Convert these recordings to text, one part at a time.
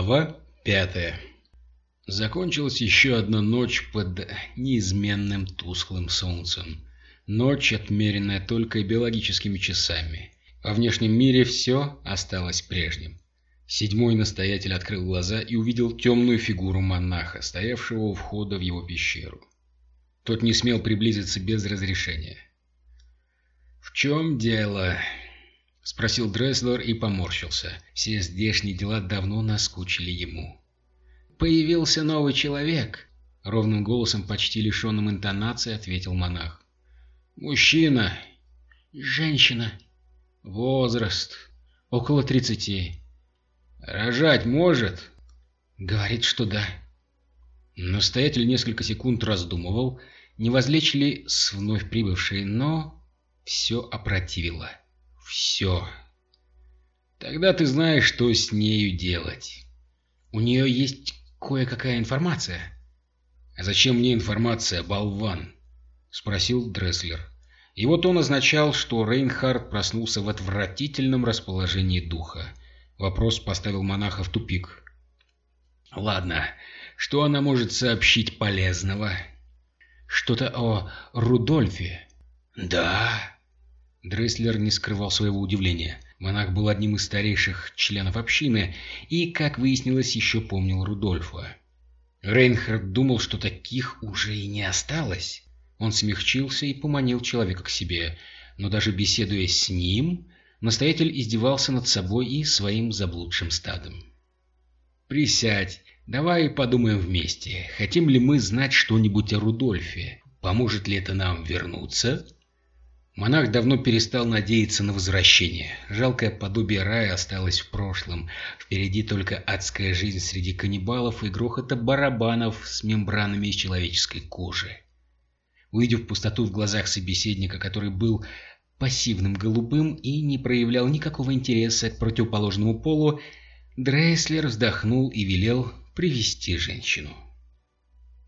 Глава пятая Закончилась еще одна ночь под неизменным тусклым солнцем. Ночь, отмеренная только биологическими часами. Во внешнем мире все осталось прежним. Седьмой настоятель открыл глаза и увидел темную фигуру монаха, стоявшего у входа в его пещеру. Тот не смел приблизиться без разрешения. «В чем дело?» — спросил Дресслер и поморщился. Все здешние дела давно наскучили ему. «Появился новый человек», — ровным голосом, почти лишенным интонации, ответил монах. «Мужчина». «Женщина». «Возраст. Около тридцати». «Рожать может?» «Говорит, что да». Настоятель несколько секунд раздумывал, не возлечь ли с вновь прибывшей, но все опротивило. Все. Тогда ты знаешь, что с нею делать. У нее есть кое-какая информация. А зачем мне информация, болван? Спросил Дресслер. И вот он означал, что Рейнхард проснулся в отвратительном расположении духа. Вопрос поставил монаха в тупик. Ладно, что она может сообщить полезного? Что-то о Рудольфе. Да, Дресслер не скрывал своего удивления. Монах был одним из старейших членов общины и, как выяснилось, еще помнил Рудольфа. Рейнхард думал, что таких уже и не осталось. Он смягчился и поманил человека к себе, но даже беседуя с ним, настоятель издевался над собой и своим заблудшим стадом. «Присядь, давай подумаем вместе. Хотим ли мы знать что-нибудь о Рудольфе? Поможет ли это нам вернуться?» Монах давно перестал надеяться на возвращение. Жалкое подобие рая осталось в прошлом. Впереди только адская жизнь среди каннибалов и грохота барабанов с мембранами из человеческой кожи. Увидев пустоту в глазах собеседника, который был пассивным голубым и не проявлял никакого интереса к противоположному полу, Дрейслер вздохнул и велел привести женщину.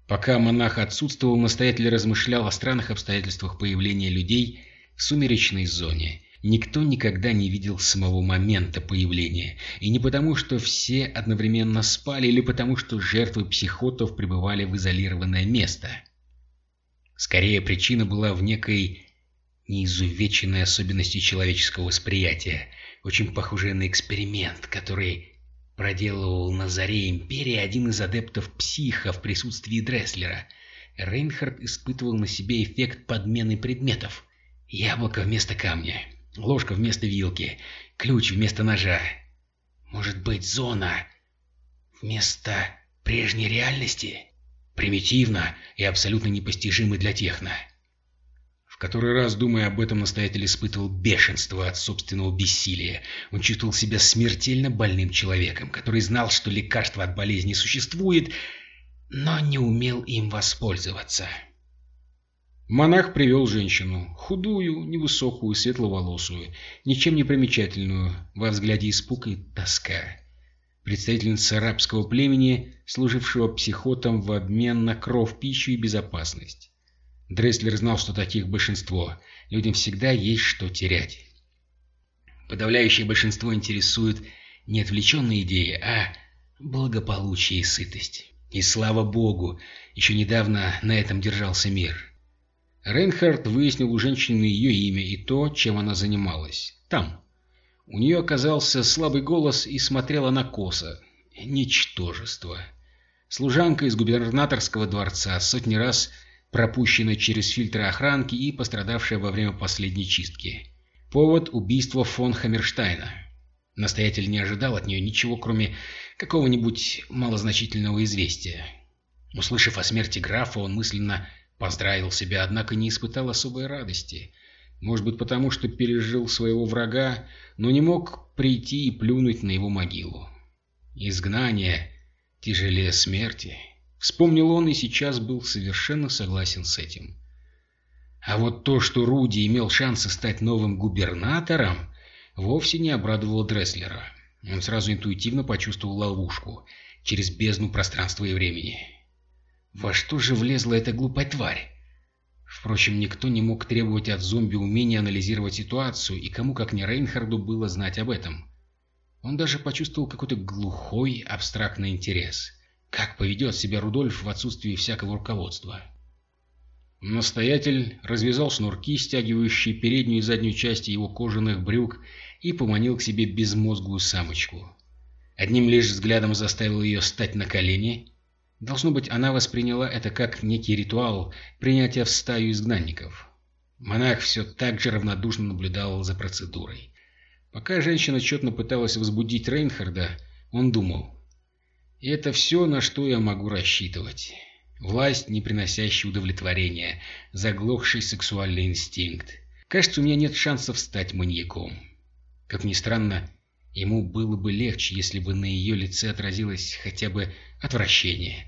Пока монах отсутствовал, настоятель размышлял о странных обстоятельствах появления людей в сумеречной зоне. Никто никогда не видел самого момента появления, и не потому, что все одновременно спали, или потому, что жертвы психотов пребывали в изолированное место. Скорее, причина была в некой неизувеченной особенности человеческого восприятия, очень похожей на эксперимент, который проделывал на заре Империи один из адептов психа в присутствии Дресслера. Рейнхард испытывал на себе эффект подмены предметов – Яблоко вместо камня, ложка вместо вилки, ключ вместо ножа. Может быть, зона вместо прежней реальности? Примитивно и абсолютно непостижимо для техно. В который раз, думая об этом, настоятель испытывал бешенство от собственного бессилия. Он чувствовал себя смертельно больным человеком, который знал, что лекарство от болезни существует, но не умел им воспользоваться. Монах привел женщину, худую, невысокую, светловолосую, ничем не примечательную, во взгляде испуг и тоска. Представительница арабского племени, служившего психотом в обмен на кров, пищу и безопасность. Дресслер знал, что таких большинство. Людям всегда есть что терять. Подавляющее большинство интересует не отвлеченные идеи, а благополучие и сытость. И слава богу, еще недавно на этом держался мир. Рейнхард выяснил у женщины ее имя и то, чем она занималась. Там. У нее оказался слабый голос и смотрела на косо. Ничтожество. Служанка из губернаторского дворца, сотни раз пропущенная через фильтры охранки и пострадавшая во время последней чистки. Повод – убийства фон Хаммерштайна. Настоятель не ожидал от нее ничего, кроме какого-нибудь малозначительного известия. Услышав о смерти графа, он мысленно Поздравил себя, однако не испытал особой радости. Может быть, потому что пережил своего врага, но не мог прийти и плюнуть на его могилу. Изгнание тяжелее смерти. Вспомнил он и сейчас был совершенно согласен с этим. А вот то, что Руди имел шансы стать новым губернатором, вовсе не обрадовало Дресслера. Он сразу интуитивно почувствовал ловушку через бездну пространства и времени. Во что же влезла эта глупая тварь? Впрочем, никто не мог требовать от зомби умения анализировать ситуацию, и кому как не Рейнхарду было знать об этом. Он даже почувствовал какой-то глухой, абстрактный интерес. Как поведет себя Рудольф в отсутствии всякого руководства? Настоятель развязал шнурки, стягивающие переднюю и заднюю части его кожаных брюк, и поманил к себе безмозглую самочку. Одним лишь взглядом заставил ее стать на колени. Должно быть, она восприняла это как некий ритуал принятия в стаю изгнанников. Монах все так же равнодушно наблюдал за процедурой. Пока женщина тщетно пыталась возбудить Рейнхарда, он думал, «И это все, на что я могу рассчитывать. Власть, не приносящая удовлетворения, заглохший сексуальный инстинкт. Кажется, у меня нет шансов стать маньяком». Как ни странно, ему было бы легче, если бы на ее лице отразилось хотя бы отвращение.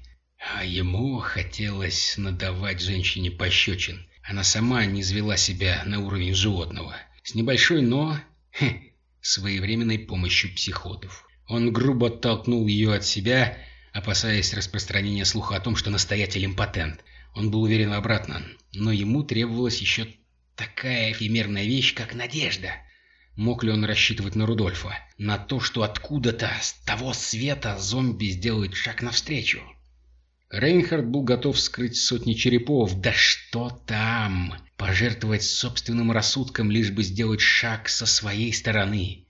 А ему хотелось надавать женщине пощечин, она сама не извела себя на уровень животного. С небольшой, но... Хе, своевременной помощью психотов. Он грубо оттолкнул ее от себя, опасаясь распространения слуха о том, что настоятель импотент. Он был уверен в обратном, но ему требовалась еще такая эфемерная вещь, как надежда. Мог ли он рассчитывать на Рудольфа? На то, что откуда-то, с того света, зомби сделает шаг навстречу? Рейнхард был готов скрыть сотни черепов. Да что там! Пожертвовать собственным рассудком, лишь бы сделать шаг со своей стороны.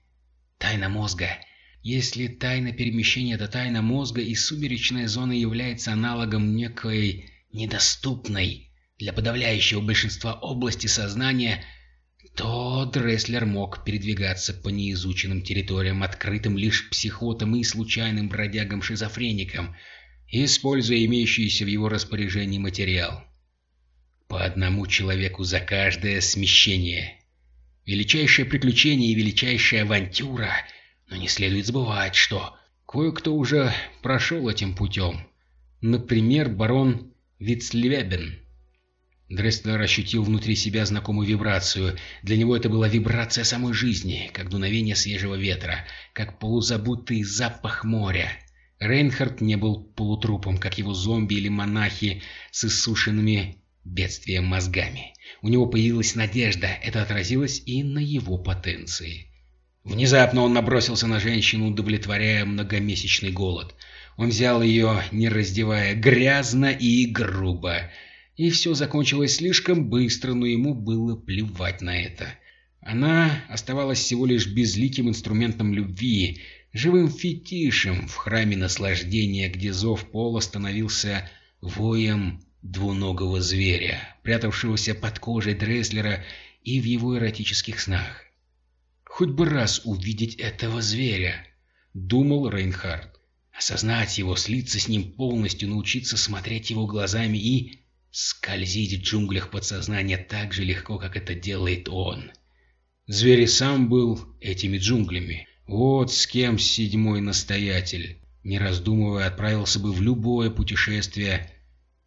Тайна мозга. Если тайна перемещения — это тайна мозга, и сумеречная зона является аналогом некой недоступной для подавляющего большинства области сознания, то Дресслер мог передвигаться по неизученным территориям, открытым лишь психотам и случайным бродягам-шизофреникам — используя имеющийся в его распоряжении материал. По одному человеку за каждое смещение. Величайшее приключение и величайшая авантюра, но не следует забывать, что кое-кто уже прошел этим путем. Например, барон Вицлевебен. Дрестлер ощутил внутри себя знакомую вибрацию. Для него это была вибрация самой жизни, как дуновение свежего ветра, как полузабутый запах моря. Рейнхард не был полутрупом, как его зомби или монахи с иссушенными бедствием мозгами. У него появилась надежда, это отразилось и на его потенции. Внезапно он набросился на женщину, удовлетворяя многомесячный голод. Он взял ее, не раздевая, грязно и грубо. И все закончилось слишком быстро, но ему было плевать на это. Она оставалась всего лишь безликим инструментом любви, живым фетишем в храме наслаждения, где зов пола становился воем двуногого зверя, прятавшегося под кожей Дреслера и в его эротических снах. «Хоть бы раз увидеть этого зверя», — думал Рейнхард. «Осознать его, слиться с ним полностью, научиться смотреть его глазами и скользить в джунглях подсознания так же легко, как это делает он». Зверь сам был этими джунглями. Вот с кем седьмой настоятель, не раздумывая, отправился бы в любое путешествие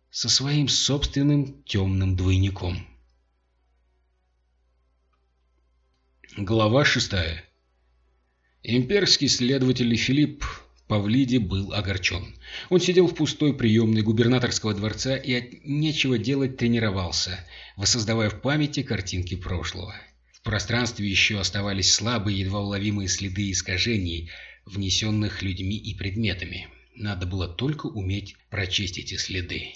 со своим собственным темным двойником. Глава шестая. Имперский следователь Филипп Павлиди был огорчен. Он сидел в пустой приемной губернаторского дворца и от нечего делать тренировался, воссоздавая в памяти картинки прошлого пространстве еще оставались слабые, едва уловимые следы искажений, внесенных людьми и предметами. Надо было только уметь прочесть эти следы.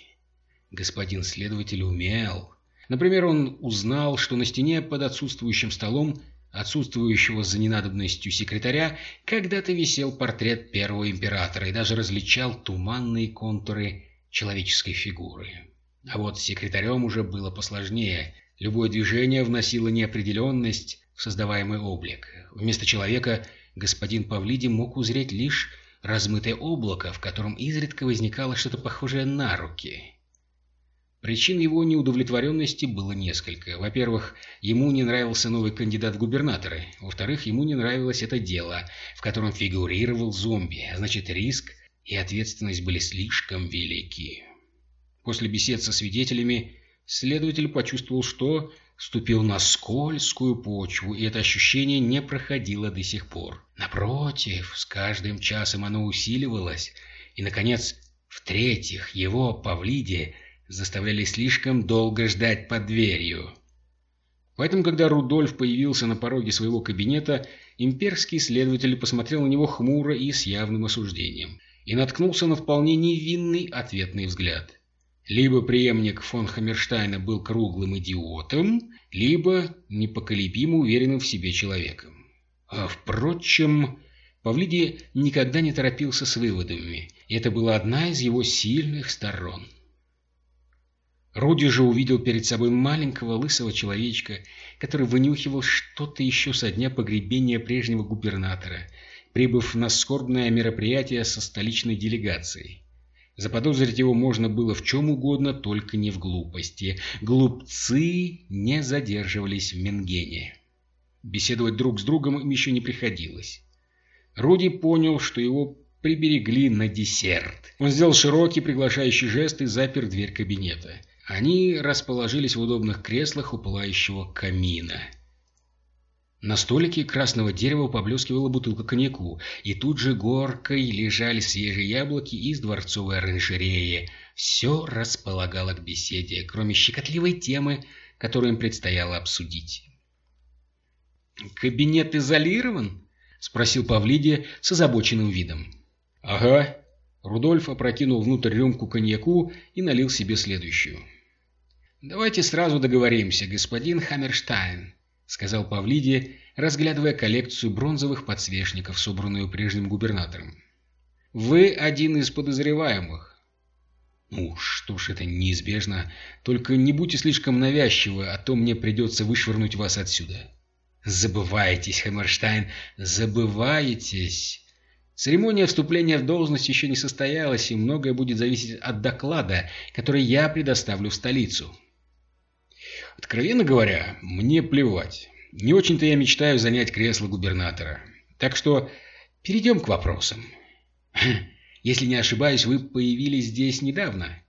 Господин следователь умел. Например, он узнал, что на стене под отсутствующим столом отсутствующего за ненадобностью секретаря, когда-то висел портрет первого императора и даже различал туманные контуры человеческой фигуры. А вот секретарем уже было посложнее. Любое движение вносило неопределенность в создаваемый облик. Вместо человека господин Павлиди мог узреть лишь размытое облако, в котором изредка возникало что-то похожее на руки. Причин его неудовлетворенности было несколько. Во-первых, ему не нравился новый кандидат в губернаторы. Во-вторых, ему не нравилось это дело, в котором фигурировал зомби, значит риск и ответственность были слишком велики. После бесед со свидетелями Следователь почувствовал, что ступил на скользкую почву, и это ощущение не проходило до сих пор. Напротив, с каждым часом оно усиливалось, и, наконец, в-третьих, его, Павлиде, заставляли слишком долго ждать под дверью. Поэтому, когда Рудольф появился на пороге своего кабинета, Имперский следователь посмотрел на него хмуро и с явным осуждением, и наткнулся на вполне невинный ответный взгляд. Либо преемник фон Хаммерштайна был круглым идиотом, либо непоколебимо уверенным в себе человеком. А, впрочем, Павлиди никогда не торопился с выводами, и это была одна из его сильных сторон. Руди же увидел перед собой маленького лысого человечка, который вынюхивал что-то еще со дня погребения прежнего губернатора, прибыв на скорбное мероприятие со столичной делегацией. Заподозрить его можно было в чем угодно, только не в глупости. Глупцы не задерживались в Менгене. Беседовать друг с другом им еще не приходилось. Руди понял, что его приберегли на десерт. Он сделал широкий приглашающий жест и запер дверь кабинета. Они расположились в удобных креслах у пылающего камина. На столике красного дерева поблескивала бутылка коньяку, и тут же горкой лежали свежие яблоки из дворцовой оранжереи. Все располагало к беседе, кроме щекотливой темы, которую им предстояло обсудить. «Кабинет изолирован?» — спросил Павлиди с озабоченным видом. «Ага». Рудольф опрокинул внутрь рюмку коньяку и налил себе следующую. «Давайте сразу договоримся, господин Хаммерштайн», — сказал Павлиди, разглядывая коллекцию бронзовых подсвечников, собранную прежним губернатором. «Вы один из подозреваемых». «Ну, что ж, это неизбежно. Только не будьте слишком навязчивы, а то мне придется вышвырнуть вас отсюда». «Забываетесь, Хаммерштайн, забываетесь!» Церемония вступления в должность еще не состоялась, и многое будет зависеть от доклада, который я предоставлю в столицу. Откровенно говоря, мне плевать. Не очень-то я мечтаю занять кресло губернатора. Так что перейдем к вопросам. Если не ошибаюсь, вы появились здесь недавно?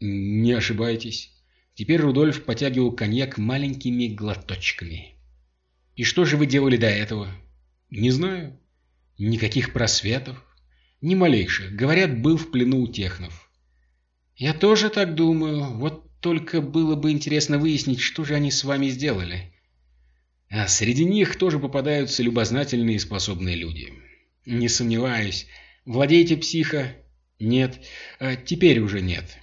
Не ошибаетесь. Теперь Рудольф потягивал коньяк маленькими глоточками. И что же вы делали до этого? Не знаю. Никаких просветов. Ни малейших. Говорят, был в плену у технов. Я тоже так думаю. Вот только было бы интересно выяснить, что же они с вами сделали. А среди них тоже попадаются любознательные и способные люди. Не сомневаюсь. Владеете психо? Нет. А теперь уже нет.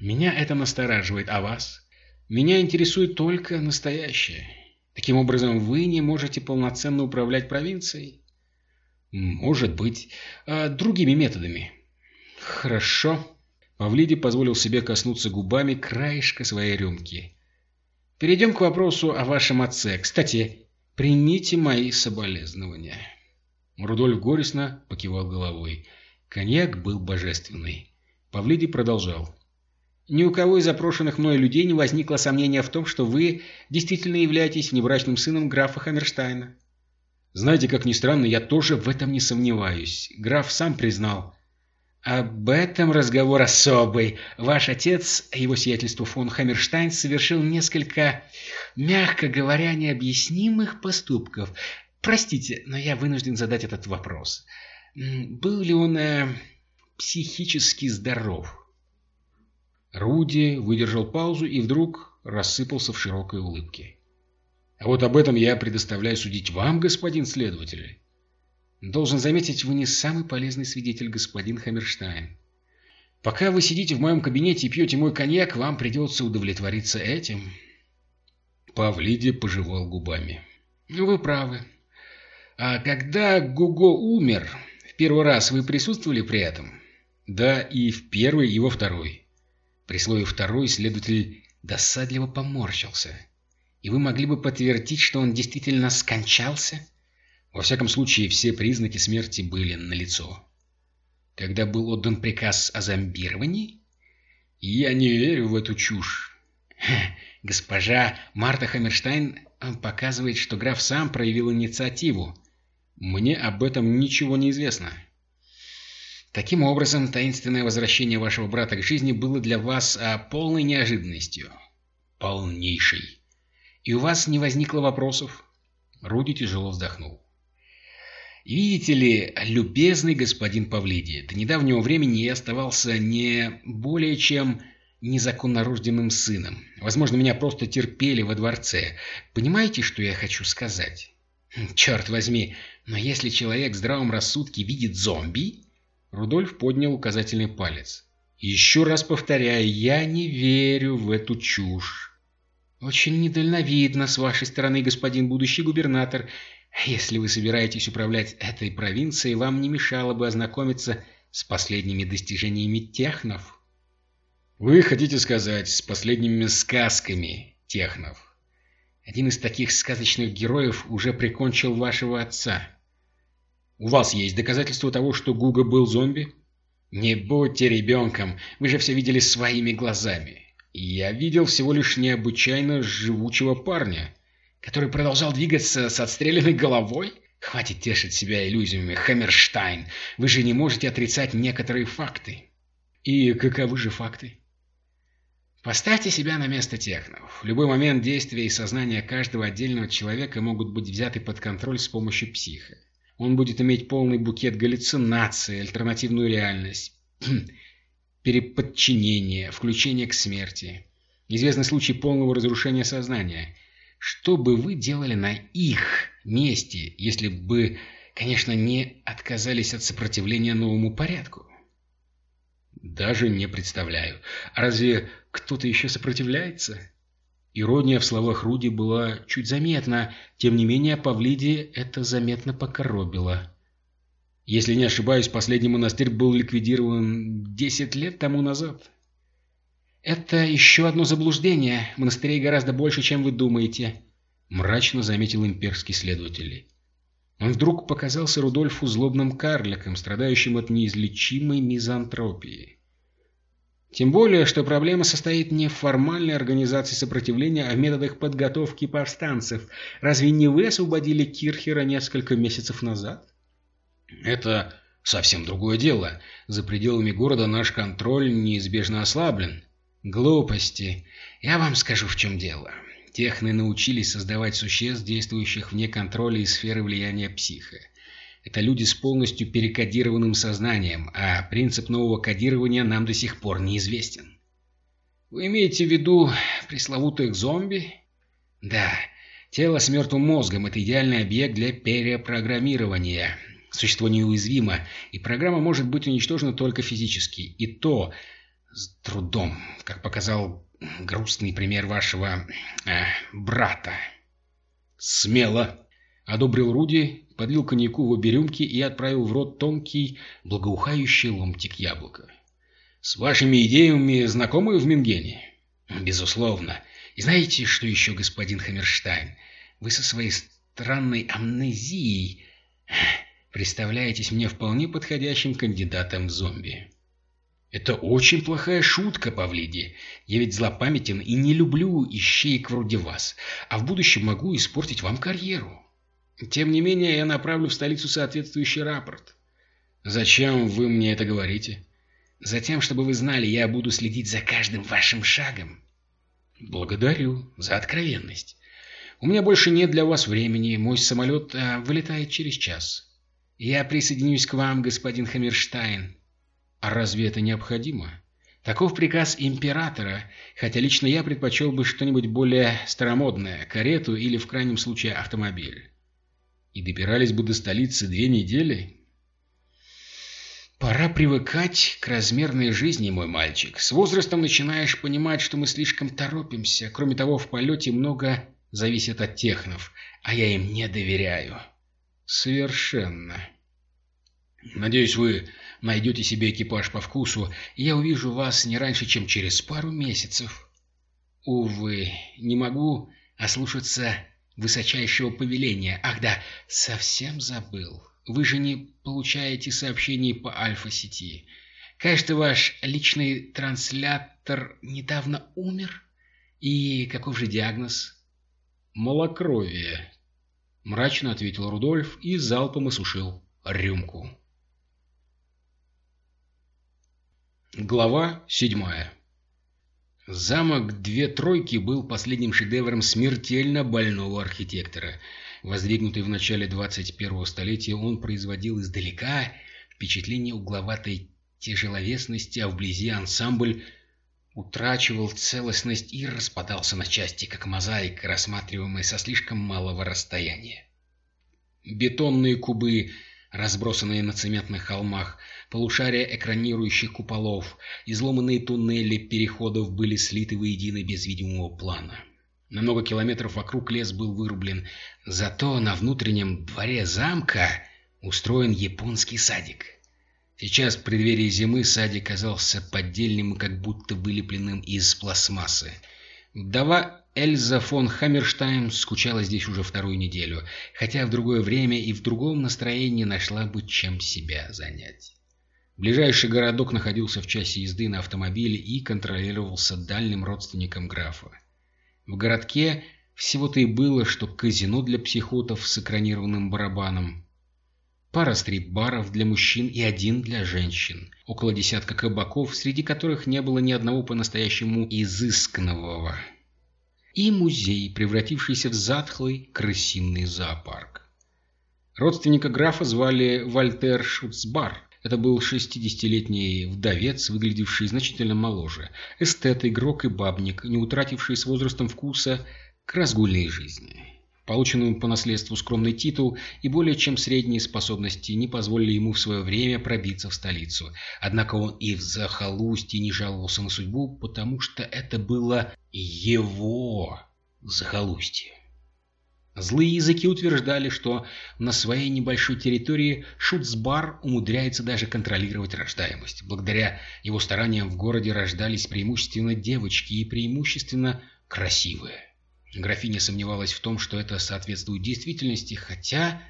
Меня это настораживает. А вас? Меня интересует только настоящее. Таким образом, вы не можете полноценно управлять провинцией? Может быть. А другими методами. Хорошо. Павлиди позволил себе коснуться губами краешка своей рюмки. «Перейдем к вопросу о вашем отце. Кстати, примите мои соболезнования». Рудольф горестно покивал головой. Коньяк был божественный. Павлиди продолжал. «Ни у кого из запрошенных мной людей не возникло сомнения в том, что вы действительно являетесь внебрачным сыном графа Хаммерштайна. Знаете, как ни странно, я тоже в этом не сомневаюсь. Граф сам признал, об этом разговор особый. Ваш отец, его сиятельство фон Хаммерштайн, совершил несколько, мягко говоря, необъяснимых поступков. Простите, но я вынужден задать этот вопрос. Был ли он э, психически здоров? Руди выдержал паузу и вдруг рассыпался в широкой улыбке. А вот об этом я предоставляю судить вам, господин следователь. Должен заметить, вы не самый полезный свидетель, господин Хаммерштайн. Пока вы сидите в моем кабинете и пьете мой коньяк, вам придется удовлетвориться этим. Павлиди пожевал губами. Вы правы. А когда Гуго умер, в первый раз вы присутствовали при этом? Да, и в первый, и во второй. При слове «второй» следователь досадливо поморщился. И вы могли бы подтвердить, что он действительно скончался? — во всяком случае, все признаки смерти были налицо. Когда был отдан приказ о зомбировании? Я не верю в эту чушь. Госпожа Марта Хаммерштайн э, показывает, что граф сам проявил инициативу. Мне об этом ничего не известно. Таким образом, таинственное возвращение вашего брата к жизни было для вас а, полной неожиданностью. Полнейшей. И у вас не возникло вопросов? Руди тяжело вздохнул. Видите ли, любезный господин Павлиди, до недавнего времени я оставался не более чем незаконнорожденным сыном. Возможно, меня просто терпели во дворце. Понимаете, что я хочу сказать? Черт возьми, но если человек в здравом рассудке видит зомби... Рудольф поднял указательный палец. Еще раз повторяю, я не верю в эту чушь. Очень недальновидно с вашей стороны, господин будущий губернатор. Если вы собираетесь управлять этой провинцией, вам не мешало бы ознакомиться с последними достижениями технов. Вы хотите сказать, с последними сказками технов? Один из таких сказочных героев уже прикончил вашего отца. У вас есть доказательства того, что Гуга был зомби? Не будьте ребенком, вы же все видели своими глазами. Я видел всего лишь необычайно живучего парня, который продолжал двигаться с отстрелянной головой. Хватит тешить себя иллюзиями, Хаммерштайн. Вы же не можете отрицать некоторые факты. И каковы же факты? Поставьте себя на место технов. В любой момент действия и сознания каждого отдельного человека могут быть взяты под контроль с помощью психа. Он будет иметь полный букет галлюцинаций, альтернативную реальность, переподчинение, включение к смерти. Известный случай полного разрушения сознания. Что бы вы делали на их месте, если бы, конечно, не отказались от сопротивления новому порядку? Даже не представляю. Разве кто-то еще сопротивляется? Ирония в словах Руди была чуть заметна, тем не менее Павлиде это заметно покоробило. Если не ошибаюсь, последний монастырь был ликвидирован 10 лет тому назад. «Это еще одно заблуждение. Монастырей гораздо больше, чем вы думаете», — мрачно заметил имперский следователь. Он вдруг показался Рудольфу злобным карликом, страдающим от неизлечимой мизантропии. Тем более, что проблема состоит не в формальной организации сопротивления, а в методах подготовки повстанцев. Разве не вы освободили Кирхера несколько месяцев назад? Это совсем другое дело. За пределами города наш контроль неизбежно ослаблен. Глупости. Я вам скажу, в чем дело. Техны научились создавать существ, действующих вне контроля и сферы влияния психа. Это люди с полностью перекодированным сознанием, а принцип нового кодирования нам до сих пор неизвестен. Вы имеете в виду пресловутых зомби? Да. Тело с мертвым мозгом – это идеальный объект для перепрограммирования. Существо неуязвимо, и программа может быть уничтожена только физически. И то с трудом, как показал грустный пример вашего э, брата. Смело, одобрил Руди, подлил коньяку в обе рюмки и отправил в рот тонкий, благоухающий ломтик яблока. «С вашими идеями знакомы в Мингене?» «Безусловно. И знаете, что еще, господин Хаммерштайн? Вы со своей странной амнезией представляетесь мне вполне подходящим кандидатом в зомби». «Это очень плохая шутка, Павлиди. Я ведь злопамятен и не люблю ищеек вроде вас, а в будущем могу испортить вам карьеру. Тем не менее, я направлю в столицу соответствующий рапорт». «Зачем вы мне это говорите?» «Затем, чтобы вы знали, я буду следить за каждым вашим шагом». «Благодарю за откровенность. У меня больше нет для вас времени, мой самолет а, вылетает через час. Я присоединюсь к вам, господин Хаммерштайн». А разве это необходимо? Таков приказ императора, хотя лично я предпочел бы что-нибудь более старомодное, карету или, в крайнем случае, автомобиль. И добирались бы до столицы две недели? Пора привыкать к размерной жизни, мой мальчик. С возрастом начинаешь понимать, что мы слишком торопимся. Кроме того, в полете много зависит от технов, а я им не доверяю. Совершенно. Надеюсь, вы найдете себе экипаж по вкусу, и я увижу вас не раньше, чем через пару месяцев. Увы, не могу ослушаться высочайшего повеления. Ах да, совсем забыл. Вы же не получаете сообщений по альфа-сети. Кажется, ваш личный транслятор недавно умер. И каков же диагноз? Малокровие. Мрачно ответил Рудольф и залпом осушил рюмку. Глава седьмая Замок «Две тройки» был последним шедевром смертельно больного архитектора. Воздвигнутый в начале 21-го столетия, он производил издалека впечатление угловатой тяжеловесности, а вблизи ансамбль утрачивал целостность и распадался на части, как мозаика, рассматриваемая со слишком малого расстояния. Бетонные кубы, разбросанные на цементных холмах, полушария экранирующих куполов, изломанные туннели переходов были слиты воедино без видимого плана. На много километров вокруг лес был вырублен, зато на внутреннем дворе замка устроен японский садик. Сейчас, в преддверии зимы, садик казался поддельным и как будто вылепленным из пластмассы. Вдова Эльза фон Хаммерштайм скучала здесь уже вторую неделю, хотя в другое время и в другом настроении нашла бы чем себя занять. Ближайший городок находился в часе езды на автомобиле и контролировался дальним родственником графа. В городке всего-то и было, что казино для психотов с экранированным барабаном, пара стрип-баров для мужчин и один для женщин, около десятка кабаков, среди которых не было ни одного по-настоящему изысканного, и музей, превратившийся в затхлый крысиный зоопарк. Родственника графа звали Вальтер Шуцбар. Это был 60-летний вдовец, выглядевший значительно моложе, эстет, игрок и бабник, не утративший с возрастом вкуса к разгульной жизни. Полученный по наследству скромный титул и более чем средние способности не позволили ему в свое время пробиться в столицу. Однако он и в захолустье не жаловался на судьбу, потому что это было его захолустье. Злые языки утверждали, что на своей небольшой территории Шуцбар умудряется даже контролировать рождаемость. Благодаря его стараниям в городе рождались преимущественно девочки и преимущественно красивые. Графиня сомневалась в том, что это соответствует действительности, хотя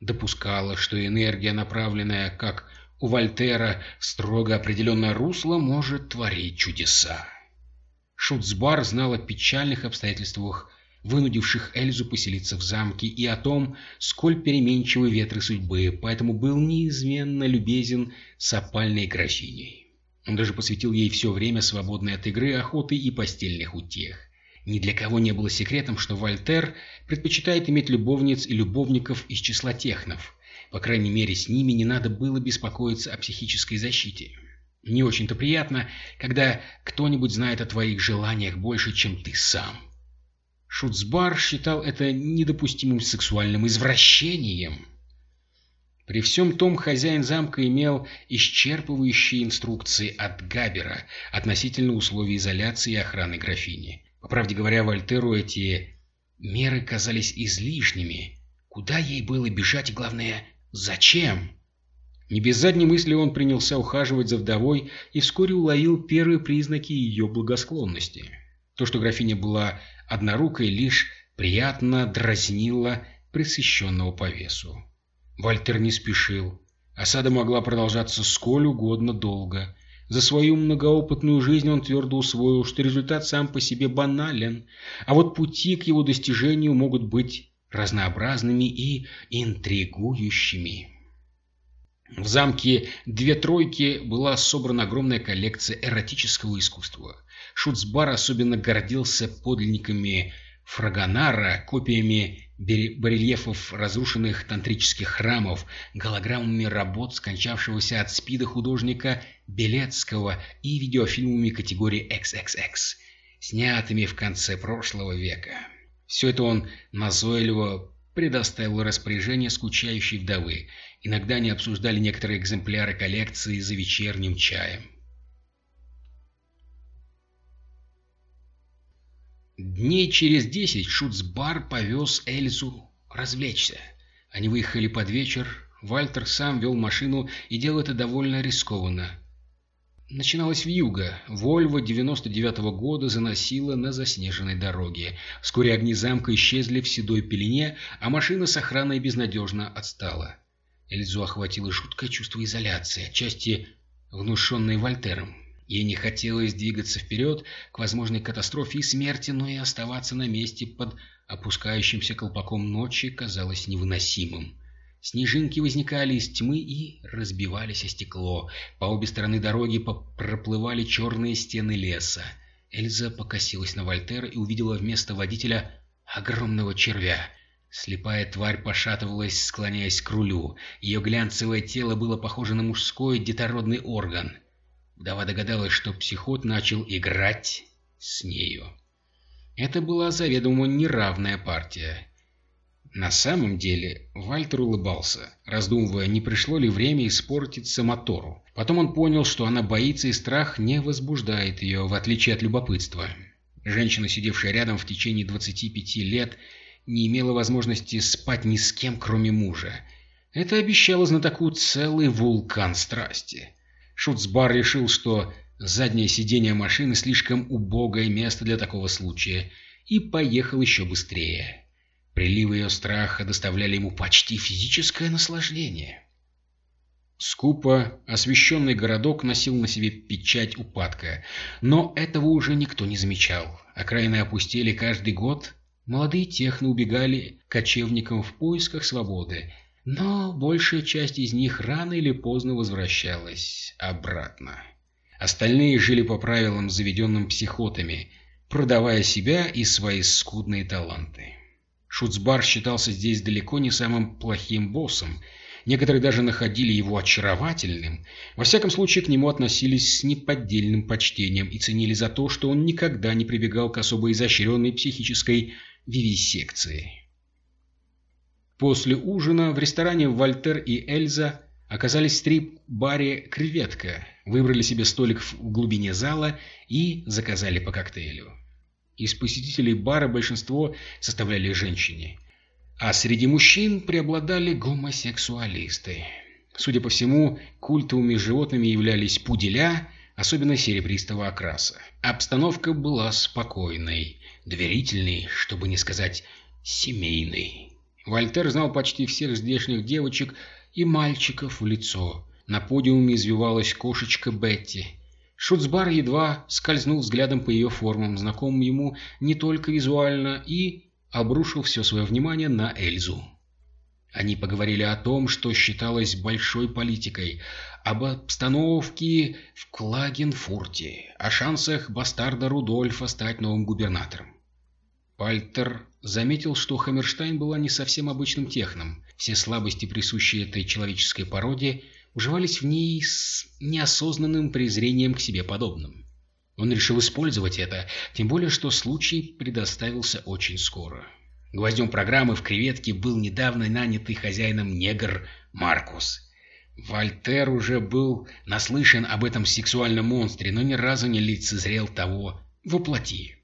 допускала, что энергия, направленная, как у Вольтера, в строго определенное русло, может творить чудеса. Шуцбар знал о печальных обстоятельствах, вынудивших Эльзу поселиться в замке, и о том, сколь переменчивы ветры судьбы, поэтому был неизменно любезен с опальной графиней. Он даже посвятил ей все время, свободное от игры, охоты и постельных утех. Ни для кого не было секретом, что Вольтер предпочитает иметь любовниц и любовников из числа технов. По крайней мере, с ними не надо было беспокоиться о психической защите. Не очень-то приятно, когда кто-нибудь знает о твоих желаниях больше, чем ты сам. Шуцбар считал это недопустимым сексуальным извращением. При всем том хозяин замка имел исчерпывающие инструкции от Габера относительно условий изоляции и охраны графини. По правде говоря, Вольтеру эти меры казались излишними. Куда ей было бежать и, главное, зачем? Не без задней мысли он принялся ухаживать за вдовой и вскоре уловил первые признаки ее благосклонности. То, что графиня была однорукой, лишь приятно дразнило пресыщенного по весу. Вальтер не спешил. Осада могла продолжаться сколь угодно долго. За свою многоопытную жизнь он твердо усвоил, что результат сам по себе банален, а вот пути к его достижению могут быть разнообразными и интригующими. В замке «Две тройки» была собрана огромная коллекция эротического искусства. Шуцбар особенно гордился подлинниками Фрагонара, копиями барельефов разрушенных тантрических храмов, голограммами работ скончавшегося от спида художника Белецкого и видеофильмами категории XXX, снятыми в конце прошлого века. Все это он назойливо предоставил распоряжение скучающей вдовы. Иногда они обсуждали некоторые экземпляры коллекции за вечерним чаем. Дней через десять Шуцбар повез Эльзу развлечься. Они выехали под вечер. Вальтер сам вел машину и делал это довольно рискованно. Начиналось вьюга. Вольво 99-го года заносило на заснеженной дороге. Вскоре огни замка исчезли в седой пелене, а машина с охраной безнадежно отстала. Эльзу охватило жуткое чувство изоляции, отчасти внушенное Вольтером. Ей не хотелось двигаться вперед к возможной катастрофе и смерти, но и оставаться на месте под опускающимся колпаком ночи казалось невыносимым. Снежинки возникали из тьмы и разбивались о стекло. По обе стороны дороги проплывали черные стены леса. Эльза покосилась на Вольтера и увидела вместо водителя огромного червя. Слепая тварь пошатывалась, склоняясь к рулю. Ее глянцевое тело было похоже на мужской детородный орган — Вдова догадалась, что психот начал играть с нею. Это была заведомо неравная партия. На самом деле Вальтер улыбался, раздумывая, не пришло ли время испортиться мотору. Потом он понял, что она боится и страх не возбуждает ее, в отличие от любопытства. Женщина, сидевшая рядом в течение 25 лет, не имела возможности спать ни с кем, кроме мужа. Это обещало знатоку целый вулкан страсти. Шуцбар решил, что заднее сиденье машины слишком убогое место для такого случая, и поехал еще быстрее. Приливы ее страха доставляли ему почти физическое наслаждение. Скупо освещенный городок носил на себе печать упадка, но этого уже никто не замечал. Окраины опустели каждый год, молодые техно убегали кочевникам в поисках свободы, но большая часть из них рано или поздно возвращалась обратно. Остальные жили по правилам, заведенным психотами, продавая себя и свои скудные таланты. Шуцбар считался здесь далеко не самым плохим боссом. Некоторые даже находили его очаровательным. Во всяком случае, к нему относились с неподдельным почтением и ценили за то, что он никогда не прибегал к особо изощренной психической вивисекции. После ужина в ресторане Вольтер и Эльза оказались в стрип-баре «Креветка», выбрали себе столик в глубине зала и заказали по коктейлю. Из посетителей бара большинство составляли женщины, а среди мужчин преобладали гомосексуалисты. Судя по всему, культовыми животными являлись пуделя, особенно серебристого окраса. Обстановка была спокойной, доверительной, чтобы не сказать семейной. Вольтер знал почти всех здешних девочек и мальчиков в лицо. На подиуме извивалась кошечка Бетти, Шуцбар едва скользнул взглядом по ее формам, знакомым ему не только визуально, и обрушил все свое внимание на Эльзу. Они поговорили о том, что считалось большой политикой, об обстановке в Клагенфурте, о шансах бастарда Рудольфа стать новым губернатором. Пальтер заметил, что Хаммерштайн была не совсем обычным техном. Все слабости, присущие этой человеческой породе, уживались в ней с неосознанным презрением к себе подобным. Он решил использовать это, тем более, что случай предоставился очень скоро. Гвоздем программы в креветке был недавно нанятый хозяином негр Маркус. Вольтер уже был наслышан об этом сексуальном монстре, но ни разу не лицезрел того воплоти.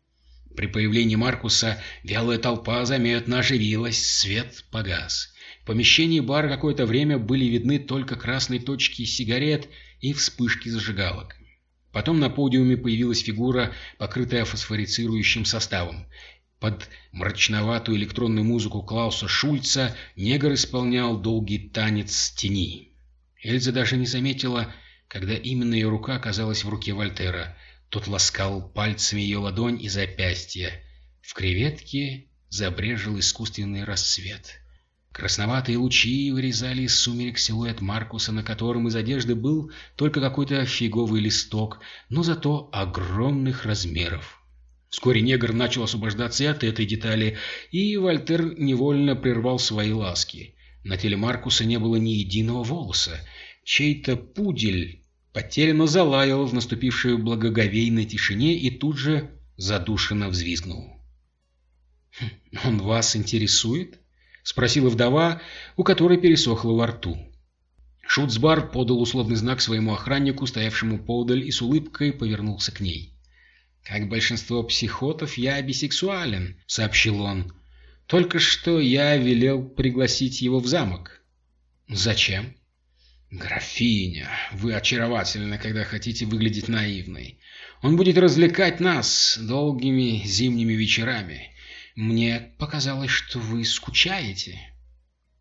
При появлении Маркуса вялая толпа заметно оживилась, свет погас. В помещении бара какое-то время были видны только красные точки сигарет и вспышки зажигалок. Потом на подиуме появилась фигура, покрытая фосфорицирующим составом. Под мрачноватую электронную музыку Клауса Шульца негр исполнял долгий танец тени. Эльза даже не заметила, когда именно ее рука оказалась в руке Вольтера. Тот ласкал пальцами ее ладонь и запястье. В креветке забрежил искусственный рассвет. Красноватые лучи вырезали из сумерек силуэт Маркуса, на котором из одежды был только какой-то фиговый листок, но зато огромных размеров. Вскоре негр начал освобождаться от этой детали, и Вольтер невольно прервал свои ласки. На теле Маркуса не было ни единого волоса. Чей-то пудель потерянно залаял в наступившей благоговейной тишине и тут же задушенно взвизгнул. «Хм, «Он вас интересует?» — спросила вдова, у которой пересохло во рту. Шуцбар подал условный знак своему охраннику, стоявшему подаль, и с улыбкой повернулся к ней. «Как большинство психотов, я бисексуален», — сообщил он. «Только что я велел пригласить его в замок». «Зачем?» «Графиня, вы очаровательны, когда хотите выглядеть наивной. Он будет развлекать нас долгими зимними вечерами. Мне показалось, что вы скучаете.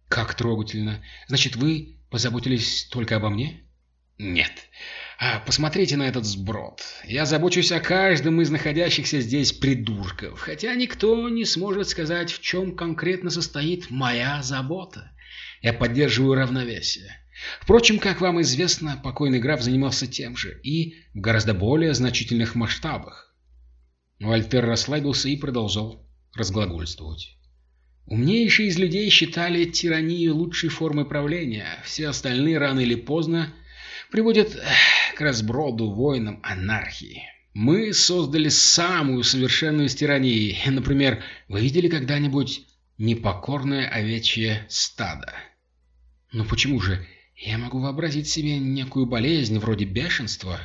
Как трогательно. Значит, вы позаботились только обо мне? Нет. А посмотрите на этот сброд. Я забочусь о каждом из находящихся здесь придурков, хотя никто не сможет сказать, в чем конкретно состоит моя забота. Я поддерживаю равновесие. Впрочем, как вам известно, покойный граф занимался тем же и в гораздо более значительных масштабах. Вольтер расслабился и продолжал разглагольствовать. Умнейшие из людей считали тиранию лучшей формой правления, все остальные рано или поздно приводят к разброду, войнам, анархии. Мы создали самую совершенную из тираний. Например, вы видели когда-нибудь непокорное овечье стадо. Но почему же я могу вообразить себе некую болезнь вроде бешенства?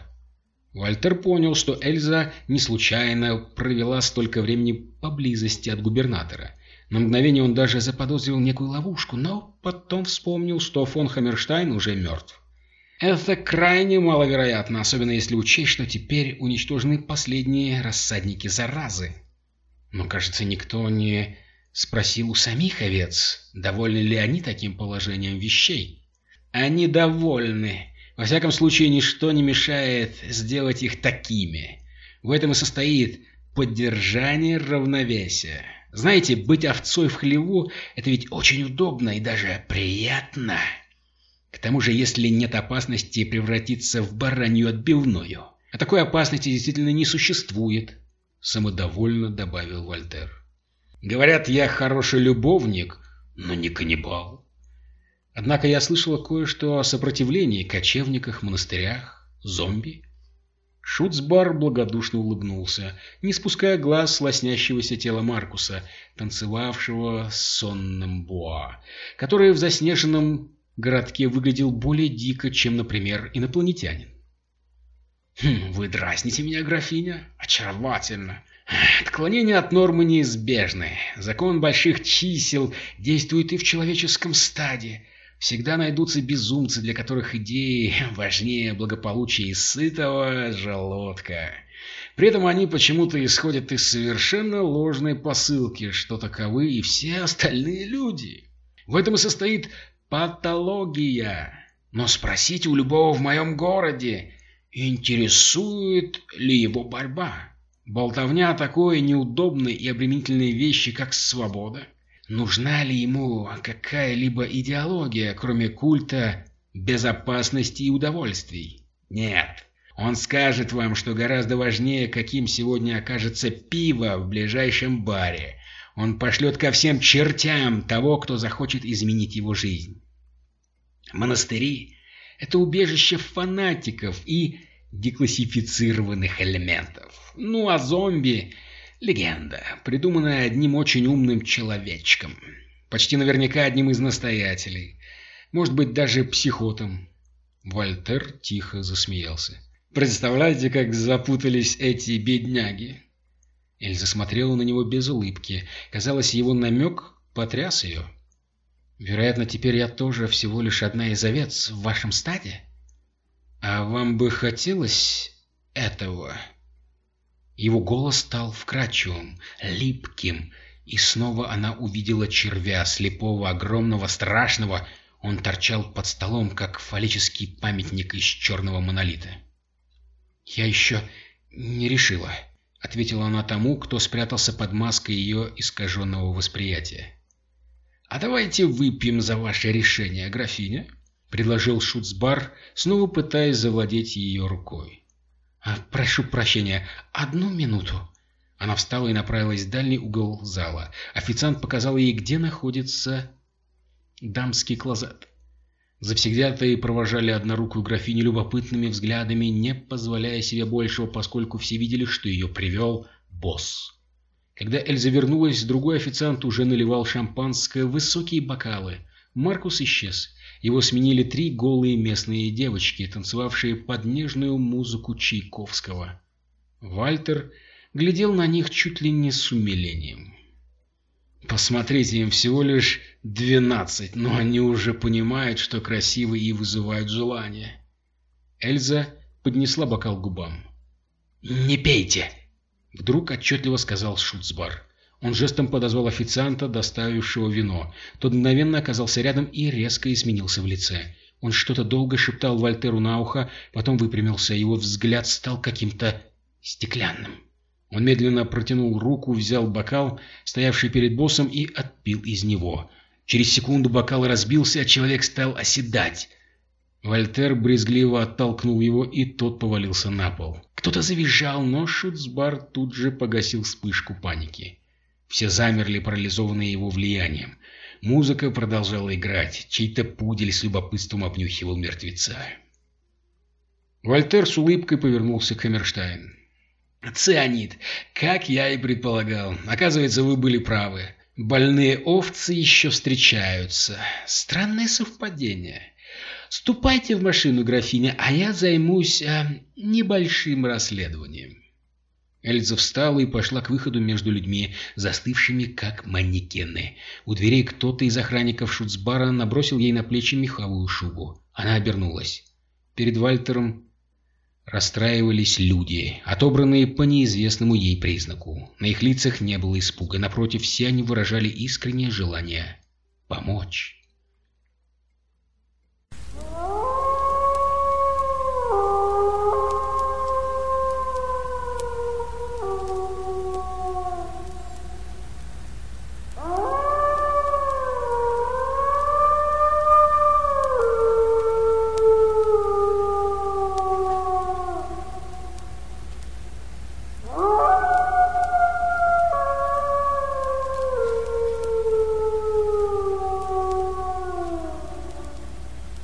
Вальтер понял, что Эльза не случайно провела столько времени поблизости от губернатора. На мгновение он даже заподозрил некую ловушку, но потом вспомнил, что фон Хаммерштайн уже мертв. Это крайне маловероятно, особенно если учесть, что теперь уничтожены последние рассадники заразы. Но, кажется, никто не спросил у самих овец, довольны ли они таким положением вещей. Они довольны. Во всяком случае, ничто не мешает сделать их такими. В этом и состоит поддержание равновесия. Знаете, быть овцой в хлеву – это ведь очень удобно и даже приятно. К тому же, если нет опасности превратиться в баранью отбивную. А такой опасности действительно не существует, самодовольно добавил Вольтер. Говорят, я хороший любовник, но не каннибал. Однако я слышала кое-что о сопротивлении, кочевниках, монастырях, зомби. Шуцбар благодушно улыбнулся, не спуская глаз с лоснящегося тела Маркуса, танцевавшего с сонным Боа, который в заснеженном городке выглядел более дико, чем, например, инопланетянин. «Хм, «Вы дразните меня, графиня? Очаровательно!» Отклонения от нормы неизбежны. Закон больших чисел действует и в человеческом стаде. Всегда найдутся безумцы, для которых идеи важнее благополучия и сытого желудка. При этом они почему-то исходят из совершенно ложной посылки, что таковы и все остальные люди. В этом и состоит патология. Но спросите у любого в моем городе, интересует ли его борьба. Болтовня такой неудобной и обременительной вещи, как свобода. Нужна ли ему какая-либо идеология, кроме культа безопасности и удовольствий? Нет. Он скажет вам, что гораздо важнее, каким сегодня окажется пиво в ближайшем баре. Он пошлет ко всем чертям того, кто захочет изменить его жизнь. Монастыри — это убежище фанатиков и деклассифицированных элементов. Ну а зомби Легенда, придуманная одним очень умным человечком. Почти наверняка одним из настоятелей. Может быть, даже психотом. Вольтер тихо засмеялся. «Представляете, как запутались эти бедняги?» Эльза смотрела на него без улыбки. Казалось, его намек потряс ее. «Вероятно, теперь я тоже всего лишь одна из овец в вашем стаде? А вам бы хотелось этого?» Его голос стал вкрадчивым, липким, и снова она увидела червя, слепого, огромного, страшного. Он торчал под столом, как фаллический памятник из черного монолита. «Я еще не решила», — ответила она тому, кто спрятался под маской ее искаженного восприятия. «А давайте выпьем за ваше решение, графиня», — предложил Шуцбар, снова пытаясь завладеть ее рукой. А, «Прошу прощения, одну минуту». Она встала и направилась в дальний угол зала. Официант показал ей, где находится дамский клозет. Завсегдатые провожали однорукую графиню любопытными взглядами, не позволяя себе большего, поскольку все видели, что ее привел босс. Когда Эльза вернулась, другой официант уже наливал шампанское в высокие бокалы. Маркус исчез. Его сменили три голые местные девочки, танцевавшие под нежную музыку Чайковского. Вальтер глядел на них чуть ли не с умилением. Посмотрите, им всего лишь двенадцать, но они уже понимают, что красивы и вызывают желание. Эльза поднесла бокал к губам. «Не пейте!» — вдруг отчетливо сказал Шуцбар. Он жестом подозвал официанта, доставившего вино. Тот мгновенно оказался рядом и резко изменился в лице. Он что-то долго шептал Вальтеру на ухо, потом выпрямился, его взгляд стал каким-то стеклянным. Он медленно протянул руку, взял бокал, стоявший перед боссом, и отпил из него. Через секунду бокал разбился, а человек стал оседать. Вольтер брезгливо оттолкнул его, и тот повалился на пол. Кто-то завизжал, но Шуцбар тут же погасил вспышку паники. Все замерли, парализованные его влиянием. Музыка продолжала играть. Чей-то пудель с любопытством обнюхивал мертвеца. Вольтер с улыбкой повернулся к Хаммерштайн. «Цианид! Как я и предполагал. Оказывается, вы были правы. Больные овцы еще встречаются. Странное совпадение. Ступайте в машину, графиня, а я займусь а, небольшим расследованием. Эльза встала и пошла к выходу между людьми, застывшими как манекены. У дверей кто-то из охранников шуцбара набросил ей на плечи меховую шубу. Она обернулась. Перед Вальтером расстраивались люди, отобранные по неизвестному ей признаку. На их лицах не было испуга, напротив, все они выражали искреннее желание помочь.